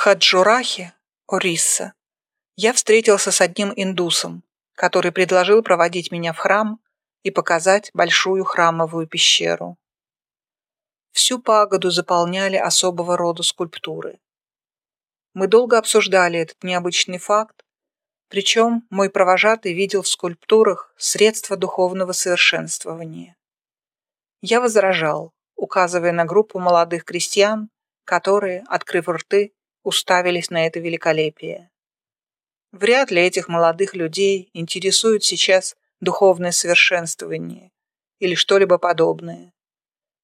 В Кхаджурахе, Орисса, я встретился с одним индусом, который предложил проводить меня в храм и показать большую храмовую пещеру. Всю пагоду заполняли особого рода скульптуры. Мы долго обсуждали этот необычный факт, причем мой провожатый видел в скульптурах средства духовного совершенствования. Я возражал, указывая на группу молодых крестьян, которые, открыв рты, уставились на это великолепие. Вряд ли этих молодых людей интересует сейчас духовное совершенствование или что-либо подобное.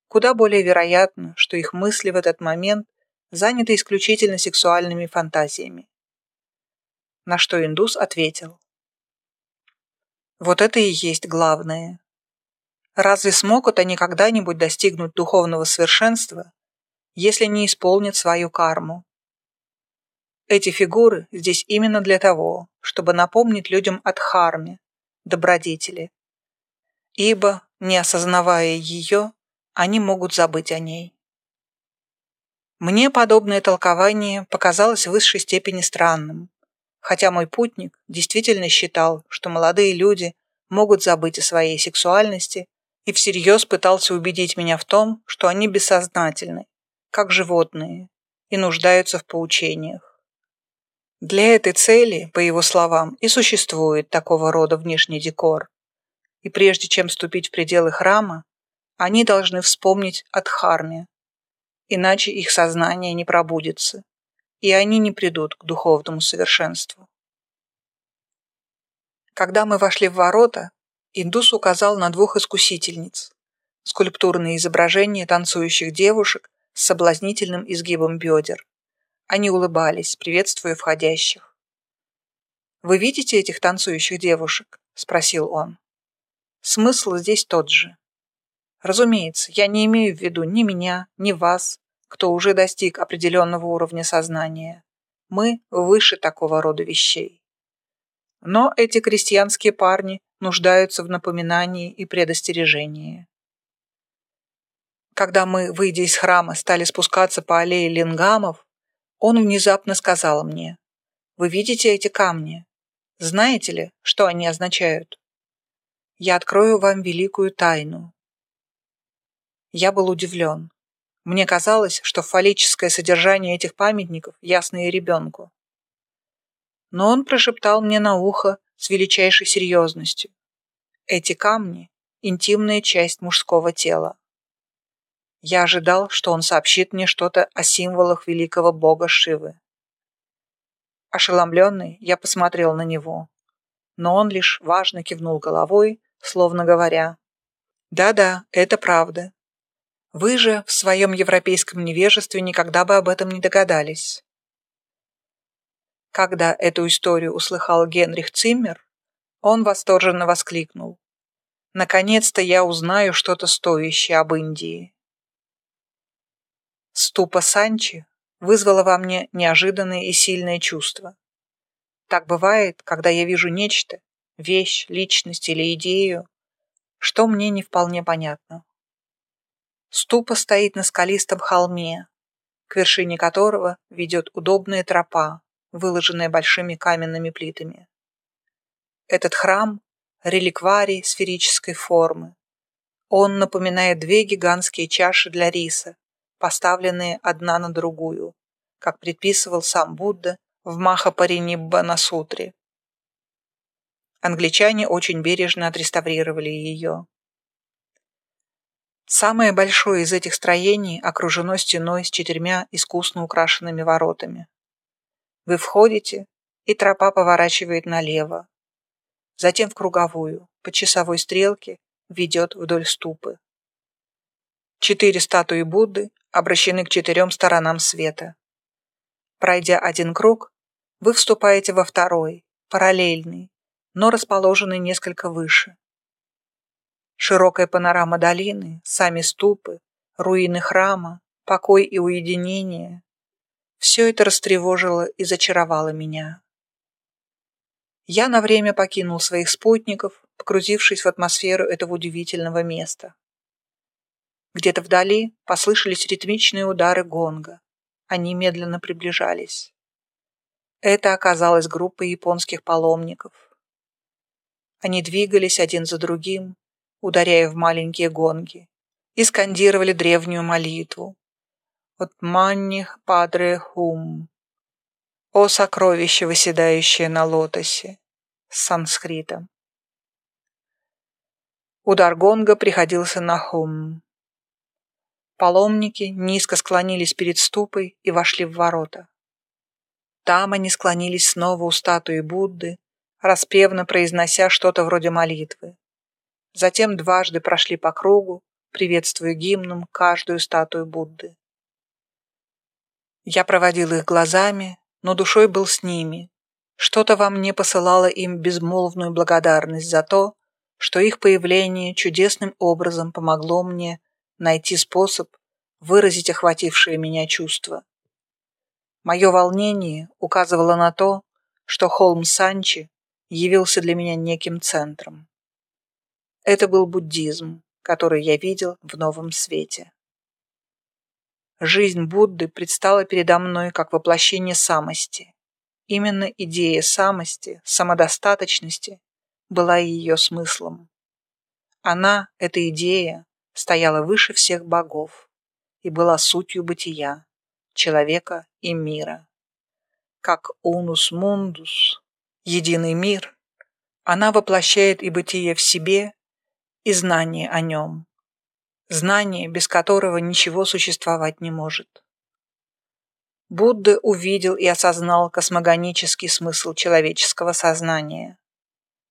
Куда более вероятно, что их мысли в этот момент заняты исключительно сексуальными фантазиями. На что индус ответил. Вот это и есть главное. Разве смогут они когда-нибудь достигнуть духовного совершенства, если не исполнят свою карму? Эти фигуры здесь именно для того, чтобы напомнить людям о дхарме, добродетели. Ибо, не осознавая ее, они могут забыть о ней. Мне подобное толкование показалось в высшей степени странным, хотя мой путник действительно считал, что молодые люди могут забыть о своей сексуальности и всерьез пытался убедить меня в том, что они бессознательны, как животные, и нуждаются в поучениях. Для этой цели, по его словам, и существует такого рода внешний декор. И прежде чем вступить в пределы храма, они должны вспомнить о Дхарме, иначе их сознание не пробудится, и они не придут к духовному совершенству. Когда мы вошли в ворота, индус указал на двух искусительниц, скульптурные изображения танцующих девушек с соблазнительным изгибом бедер. Они улыбались, приветствуя входящих. «Вы видите этих танцующих девушек?» – спросил он. «Смысл здесь тот же. Разумеется, я не имею в виду ни меня, ни вас, кто уже достиг определенного уровня сознания. Мы выше такого рода вещей. Но эти крестьянские парни нуждаются в напоминании и предостережении. Когда мы, выйдя из храма, стали спускаться по аллее лингамов, он внезапно сказал мне, «Вы видите эти камни? Знаете ли, что они означают? Я открою вам великую тайну». Я был удивлен. Мне казалось, что фаллическое содержание этих памятников ясно и ребенку. Но он прошептал мне на ухо с величайшей серьезностью. Эти камни – интимная часть мужского тела. Я ожидал, что он сообщит мне что-то о символах великого бога Шивы. Ошеломленный, я посмотрел на него, но он лишь важно кивнул головой, словно говоря, «Да-да, это правда. Вы же в своем европейском невежестве никогда бы об этом не догадались». Когда эту историю услыхал Генрих Циммер, он восторженно воскликнул. «Наконец-то я узнаю что-то стоящее об Индии». Ступа Санчи вызвала во мне неожиданное и сильное чувство. Так бывает, когда я вижу нечто, вещь, личность или идею, что мне не вполне понятно. Ступа стоит на скалистом холме, к вершине которого ведет удобная тропа, выложенная большими каменными плитами. Этот храм – реликварий сферической формы. Он напоминает две гигантские чаши для риса, поставленные одна на другую, как предписывал сам Будда в Махапариниббана-сутре. Англичане очень бережно отреставрировали ее. Самое большое из этих строений окружено стеной с четырьмя искусно украшенными воротами. Вы входите, и тропа поворачивает налево. Затем в круговую, по часовой стрелке, ведет вдоль ступы. Четыре статуи Будды обращены к четырем сторонам света. Пройдя один круг, вы вступаете во второй, параллельный, но расположенный несколько выше. Широкая панорама долины, сами ступы, руины храма, покой и уединение – все это растревожило и зачаровало меня. Я на время покинул своих спутников, погрузившись в атмосферу этого удивительного места. Где-то вдали послышались ритмичные удары гонга. они медленно приближались. Это оказалась группа японских паломников. Они двигались один за другим, ударяя в маленькие гонги, и скандировали древнюю молитву. «От манних падре хум» «О сокровище, выседающее на лотосе» с санскритом. Удар гонга приходился на хум. Паломники низко склонились перед ступой и вошли в ворота. Там они склонились снова у статуи Будды, распевно произнося что-то вроде молитвы. Затем дважды прошли по кругу, приветствуя гимном каждую статую Будды. Я проводил их глазами, но душой был с ними. Что-то во мне посылало им безмолвную благодарность за то, что их появление чудесным образом помогло мне найти способ выразить охватившее меня чувство. Мое волнение указывало на то, что холм Санчи явился для меня неким центром. Это был буддизм, который я видел в новом свете. Жизнь Будды предстала передо мной как воплощение самости. Именно идея самости, самодостаточности была ее смыслом. Она, эта идея, стояла выше всех богов и была сутью бытия, человека и мира. Как унус мундус, единый мир, она воплощает и бытие в себе, и знание о нем, знание, без которого ничего существовать не может. Будда увидел и осознал космогонический смысл человеческого сознания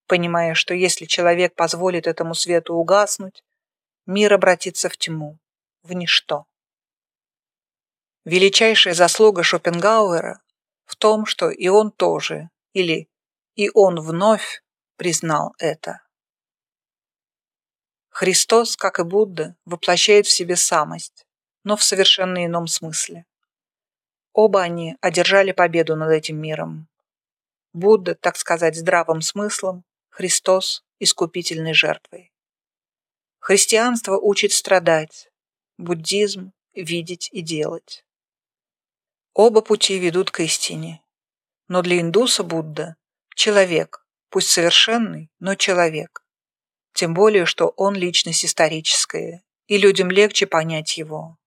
понимая, что если человек позволит этому свету угаснуть, мир обратится в тьму, в ничто. Величайшая заслуга Шопенгауэра в том, что и он тоже, или и он вновь признал это. Христос, как и Будда, воплощает в себе самость, но в совершенно ином смысле. Оба они одержали победу над этим миром. Будда, так сказать, здравым смыслом, Христос искупительной жертвой. Христианство учит страдать, буддизм – видеть и делать. Оба пути ведут к истине. Но для индуса Будда – человек, пусть совершенный, но человек. Тем более, что он личность историческая, и людям легче понять его.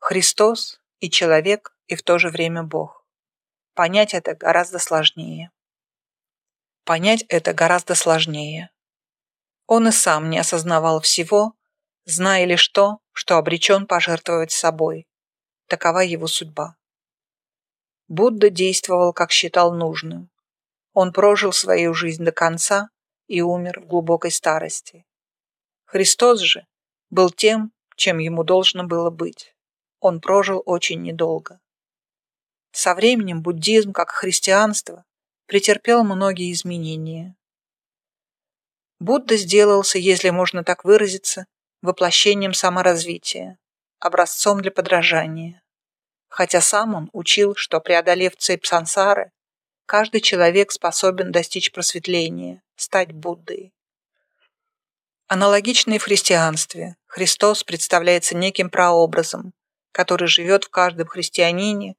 Христос и человек, и в то же время Бог. Понять это гораздо сложнее. Понять это гораздо сложнее. Он и сам не осознавал всего, зная лишь то, что обречен пожертвовать собой. Такова его судьба. Будда действовал, как считал нужным. Он прожил свою жизнь до конца и умер в глубокой старости. Христос же был тем, чем ему должно было быть. Он прожил очень недолго. Со временем буддизм, как христианство, претерпел многие изменения. Будда сделался, если можно так выразиться, воплощением саморазвития, образцом для подражания. Хотя сам он учил, что, преодолев цепь сансары, каждый человек способен достичь просветления, стать Буддой. Аналогично и в христианстве. Христос представляется неким прообразом, который живет в каждом христианине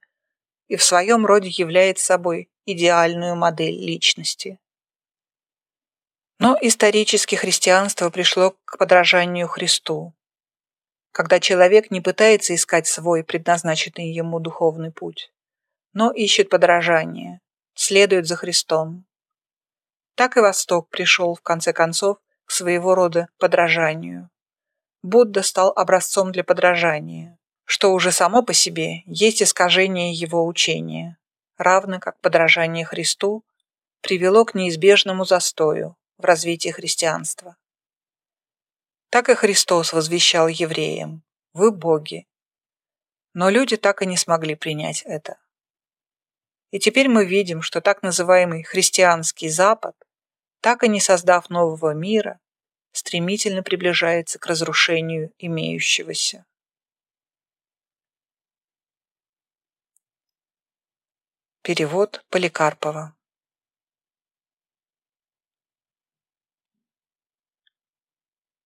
и в своем роде является собой идеальную модель личности. Но исторически христианство пришло к подражанию Христу, когда человек не пытается искать свой предназначенный ему духовный путь, но ищет подражание, следует за Христом. Так и Восток пришел, в конце концов, к своего рода подражанию. Будда стал образцом для подражания, что уже само по себе есть искажение его учения равно как подражание Христу, привело к неизбежному застою в развитии христианства. Так и Христос возвещал евреям «Вы боги». Но люди так и не смогли принять это. И теперь мы видим, что так называемый христианский Запад, так и не создав нового мира, стремительно приближается к разрушению имеющегося. Перевод Поликарпова